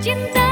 cinta.